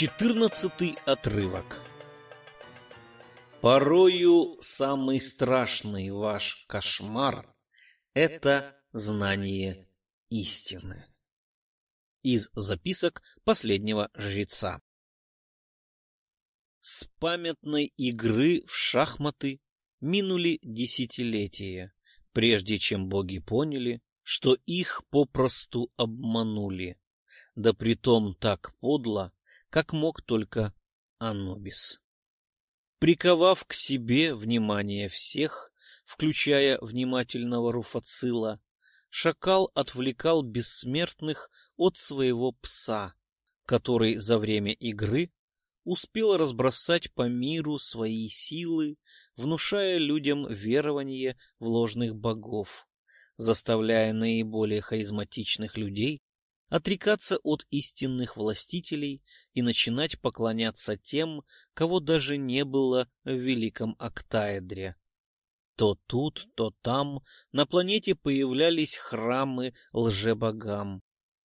Четырнадцатый отрывок. Порою самый страшный ваш кошмар — это знание истины. Из записок последнего жреца. С памятной игры в шахматы минули десятилетия, прежде чем боги поняли, что их попросту обманули, да притом так подло, как мог только Анубис. Приковав к себе внимание всех, включая внимательного Руфацила, шакал отвлекал бессмертных от своего пса, который за время игры успел разбросать по миру свои силы, внушая людям верование в ложных богов, заставляя наиболее харизматичных людей отрекаться от истинных властителей и начинать поклоняться тем, кого даже не было в Великом Октаэдре. То тут, то там на планете появлялись храмы лжебогам,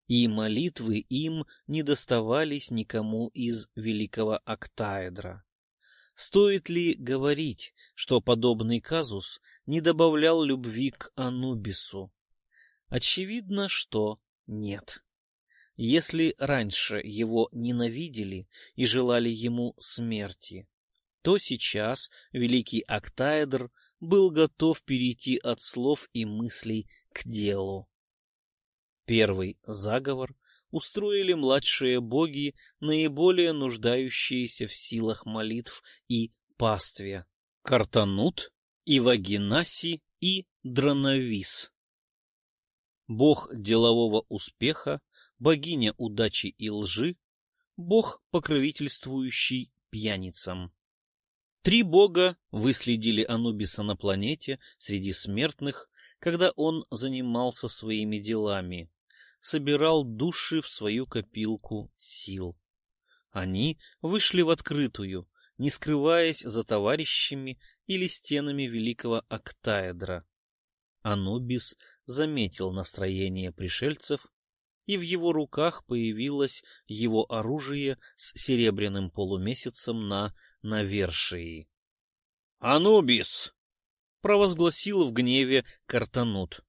и молитвы им не доставались никому из Великого Октаэдра. Стоит ли говорить, что подобный казус не добавлял любви к Анубису? Очевидно, что нет. Если раньше его ненавидели и желали ему смерти, то сейчас великий Октаэдр был готов перейти от слов и мыслей к делу. Первый заговор устроили младшие боги, наиболее нуждающиеся в силах молитв и пастве — Картанут, Ивагинаси и Дроновис. Бог делового успеха богиня удачи и лжи, бог, покровительствующий пьяницам. Три бога выследили Анубиса на планете среди смертных, когда он занимался своими делами, собирал души в свою копилку сил. Они вышли в открытую, не скрываясь за товарищами или стенами великого Октаэдра. Анубис заметил настроение пришельцев и в его руках появилось его оружие с серебряным полумесяцем на навершии. «Анубис!» — провозгласил в гневе Картанут.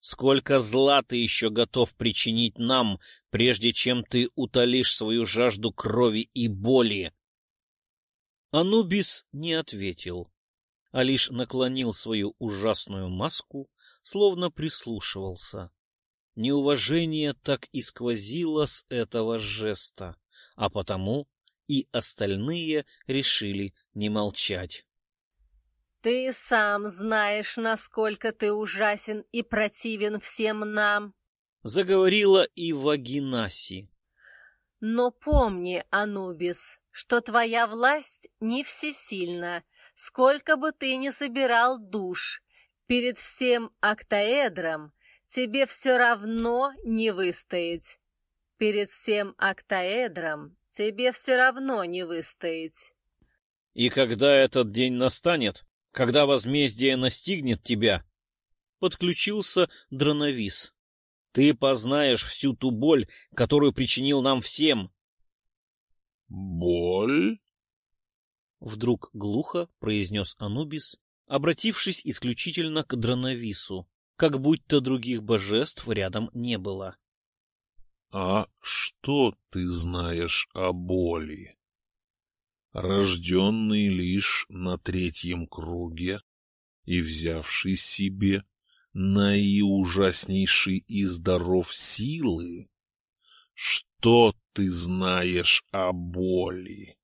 «Сколько зла ты еще готов причинить нам, прежде чем ты утолишь свою жажду крови и боли?» Анубис не ответил, а лишь наклонил свою ужасную маску, словно прислушивался. Неуважение так и сквозило с этого жеста, а потому и остальные решили не молчать. «Ты сам знаешь, насколько ты ужасен и противен всем нам», — заговорила и Вагинаси. «Но помни, Анубис, что твоя власть не всесильна, сколько бы ты ни собирал душ. Перед всем октаэдром тебе все равно не выстоять. Перед всем октаэдром тебе все равно не выстоять. И когда этот день настанет, когда возмездие настигнет тебя, подключился Дроновис. Ты познаешь всю ту боль, которую причинил нам всем. Боль? Вдруг глухо произнес Анубис, обратившись исключительно к Дроновису как будто других божеств рядом не было. — А что ты знаешь о боли? Рожденный лишь на третьем круге и взявший себе наиужаснейший из даров силы, что ты знаешь о боли?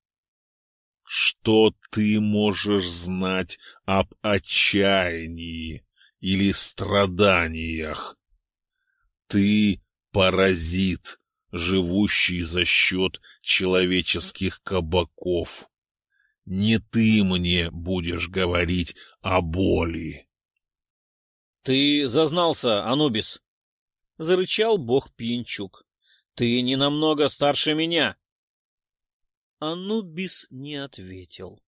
Что ты можешь знать об отчаянии? Или страданиях. Ты паразит, живущий за счет человеческих кабаков. Не ты мне будешь говорить о боли. — Ты зазнался, Анубис! — зарычал бог Пьянчук. — Ты не намного старше меня! Анубис не ответил.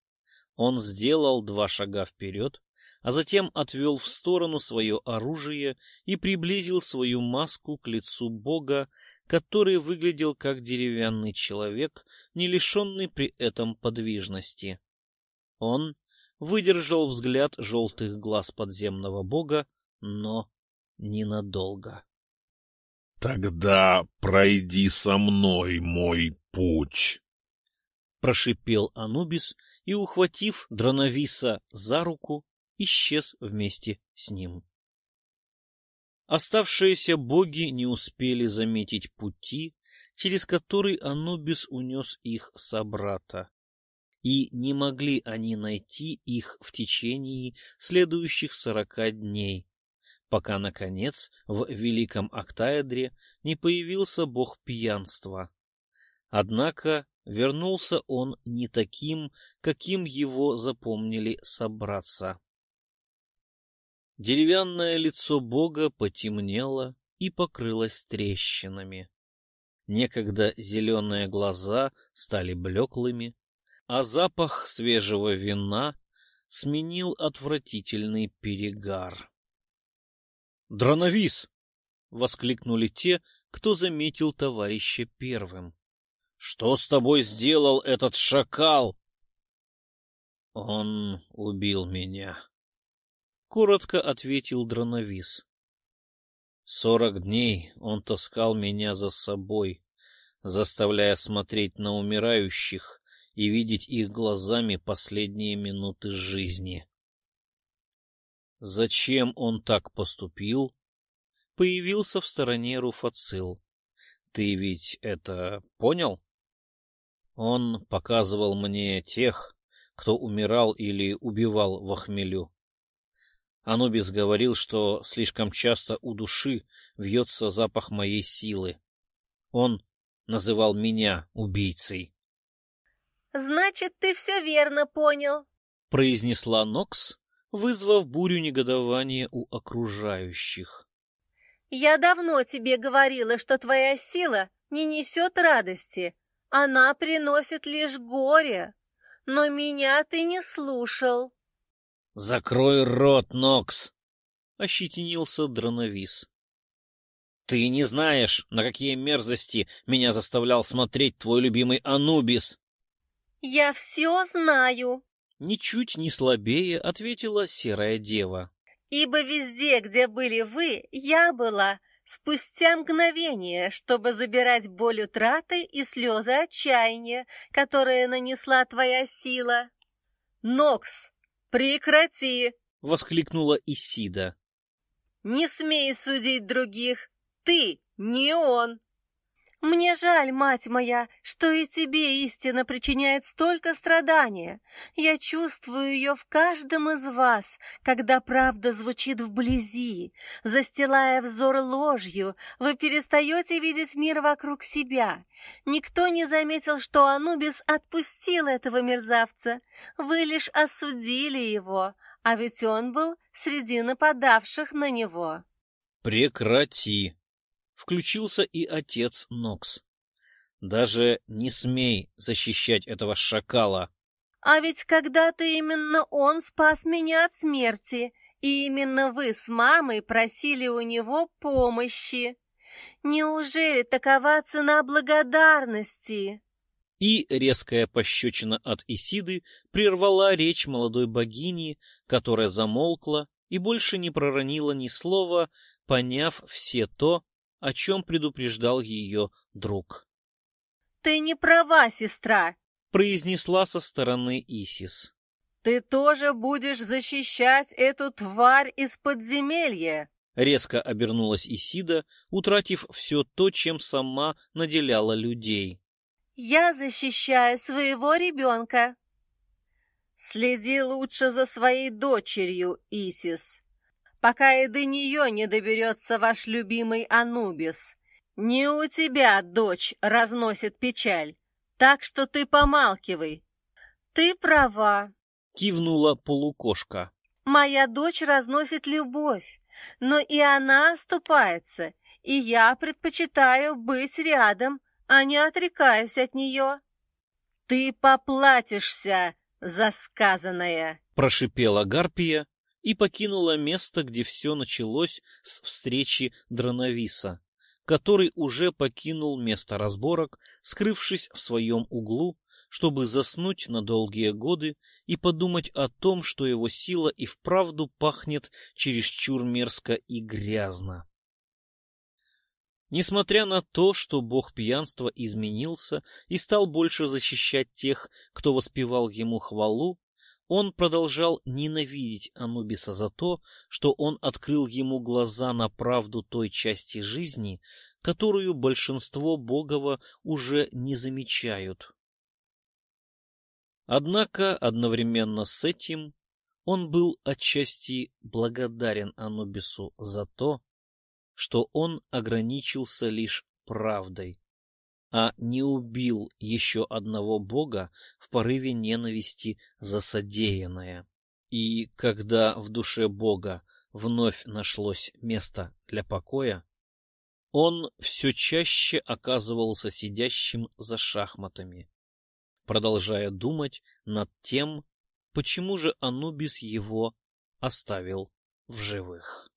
Он сделал два шага вперед, а затем отвел в сторону свое оружие и приблизил свою маску к лицу бога, который выглядел как деревянный человек, не лишенный при этом подвижности. Он выдержал взгляд желтых глаз подземного бога, но ненадолго. — Тогда пройди со мной мой путь, — прошипел Анубис и, ухватив Дроновиса за руку, исчез вместе с ним. Оставшиеся боги не успели заметить пути, через который Анубис унес их собрата, и не могли они найти их в течение следующих сорока дней, пока, наконец, в Великом Октаэдре не появился бог пьянства. Однако вернулся он не таким, каким его запомнили собраться. Деревянное лицо бога потемнело и покрылось трещинами. Некогда зеленые глаза стали блеклыми, а запах свежего вина сменил отвратительный перегар. «Дроновис!» — воскликнули те, кто заметил товарища первым. «Что с тобой сделал этот шакал?» «Он убил меня», коротко ответил Дроновис. Сорок дней он таскал меня за собой, заставляя смотреть на умирающих и видеть их глазами последние минуты жизни. Зачем он так поступил? Появился в стороне Руфацил. Ты ведь это понял? Он показывал мне тех, кто умирал или убивал в хмелю. Анубис говорил, что слишком часто у души вьется запах моей силы. Он называл меня убийцей. «Значит, ты все верно понял», — произнесла Нокс, вызвав бурю негодования у окружающих. «Я давно тебе говорила, что твоя сила не несет радости. Она приносит лишь горе. Но меня ты не слушал». — Закрой рот, Нокс! — ощетинился Дроновис. — Ты не знаешь, на какие мерзости меня заставлял смотреть твой любимый Анубис. — Я все знаю! — ничуть не слабее ответила серая дева. — Ибо везде, где были вы, я была, спустя мгновение, чтобы забирать боль утраты и слезы отчаяния, которые нанесла твоя сила. Нокс, «Прекрати!» — воскликнула Исида. «Не смей судить других! Ты не он!» «Мне жаль, мать моя, что и тебе истина причиняет столько страдания. Я чувствую ее в каждом из вас, когда правда звучит вблизи. Застилая взор ложью, вы перестаете видеть мир вокруг себя. Никто не заметил, что Анубис отпустил этого мерзавца. Вы лишь осудили его, а ведь он был среди нападавших на него». «Прекрати!» Включился и отец Нокс. Даже не смей защищать этого шакала. А ведь когда-то именно он спас меня от смерти, и именно вы с мамой просили у него помощи. Неужели такова цена благодарности? И резкая пощечина от Исиды прервала речь молодой богини, которая замолкла и больше не проронила ни слова, поняв все то, о чем предупреждал ее друг. «Ты не права, сестра!» — произнесла со стороны Исис. «Ты тоже будешь защищать эту тварь из подземелья!» Резко обернулась Исида, утратив все то, чем сама наделяла людей. «Я защищаю своего ребенка!» «Следи лучше за своей дочерью, Исис!» Пока и до нее не доберется ваш любимый Анубис. Не у тебя дочь разносит печаль, так что ты помалкивай. Ты права, кивнула полукошка. Моя дочь разносит любовь, но и она оступается, и я предпочитаю быть рядом, а не отрекаюсь от нее. Ты поплатишься за сказанное, прошипела Гарпия, и покинула место, где все началось с встречи Дроновиса, который уже покинул место разборок, скрывшись в своем углу, чтобы заснуть на долгие годы и подумать о том, что его сила и вправду пахнет чересчур мерзко и грязно. Несмотря на то, что бог пьянства изменился и стал больше защищать тех, кто воспевал ему хвалу, он продолжал ненавидеть Анубиса за то, что он открыл ему глаза на правду той части жизни, которую большинство Богова уже не замечают. Однако одновременно с этим он был отчасти благодарен Анубису за то, что он ограничился лишь правдой, а не убил еще одного бога в порыве ненависти за содеянное. И когда в душе бога вновь нашлось место для покоя, он все чаще оказывался сидящим за шахматами, продолжая думать над тем, почему же Анубис его оставил в живых.